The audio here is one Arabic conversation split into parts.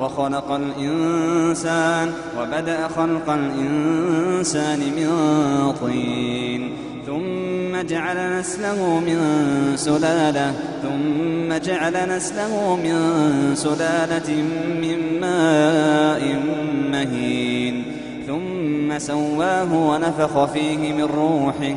وخلق الإنسان وبدأ خلق الإنسان من طين. ثم جعل نسله من سلالة. ثم جعل نسله من سلالة من ماء مهين. ثم سواه ونفخ فيه من روحه.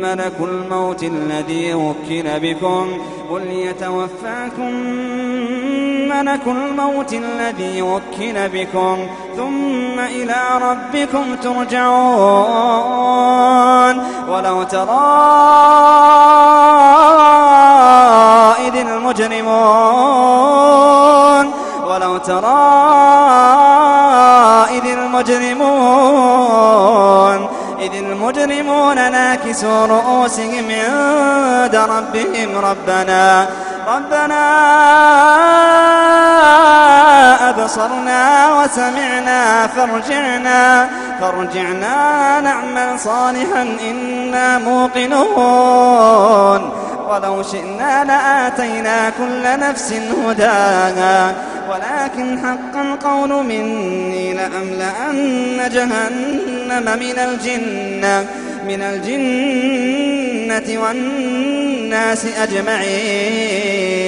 ملك الموت الذي وكل بكم قل يتوفاكم ملك الموت الذي وكل بكم ثم إلى ربكم ترجعون. ولو ترى إذ المجرمون إذ المجرمون ناكسوا رؤوسهم عند ربهم ربنا ربنا. أبصرنا وسمعنا فارجعنا فارجعنا نعمل صالحا إنا موقنون. ولو شئنا لآتينا كل نفس هداها ولكن حق القول مني لأملأن جهنم من الجنة من الجنة والناس أجمعين.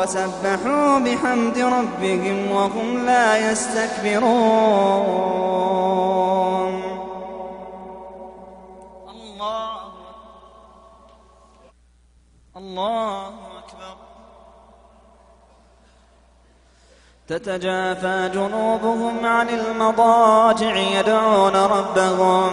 وسبحوا بحمد ربهم وهم لا يستكبرون. الله الله أكبر. تتجافى جنوبهم عن المضاجع يدعون ربهم.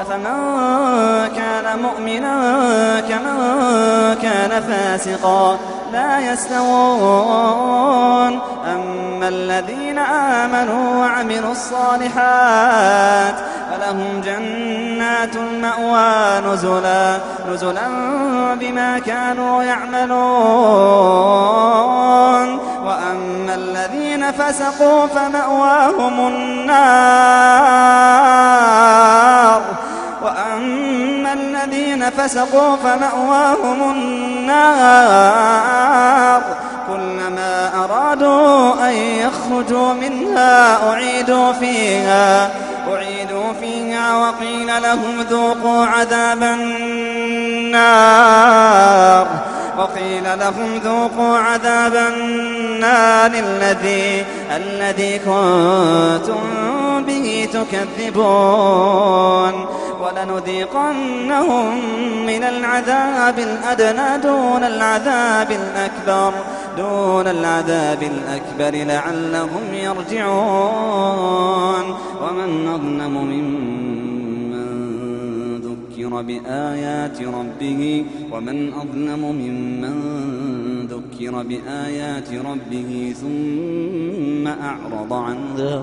أفمن كان مؤمنا كمن كان فاسقا لا يستوون. أما الذين آمنوا وعملوا الصالحات فلهم جنات المأوى نزلا نزلا بما كانوا يعملون. وأما الذين فسقوا فمأواهم النار. فسقوا فمأواهم النار. كلما أرادوا أن يخرجوا منها أعيدوا فيها أعيدوا فيها وقيل لهم ذوقوا عذاب النار. وقيل لهم ذوقوا عذاب النار الذي الذي كنتم به تكذبون. ولنذيقنهم من العذاب الأدنى دون العذاب الأكبر دون العذاب الأكبر لعلهم يرجعون. ومن أظلم ممن ذكر بآيات ربه ومن أظلم ممن ذكر بآيات ربه ثم أعرض عنها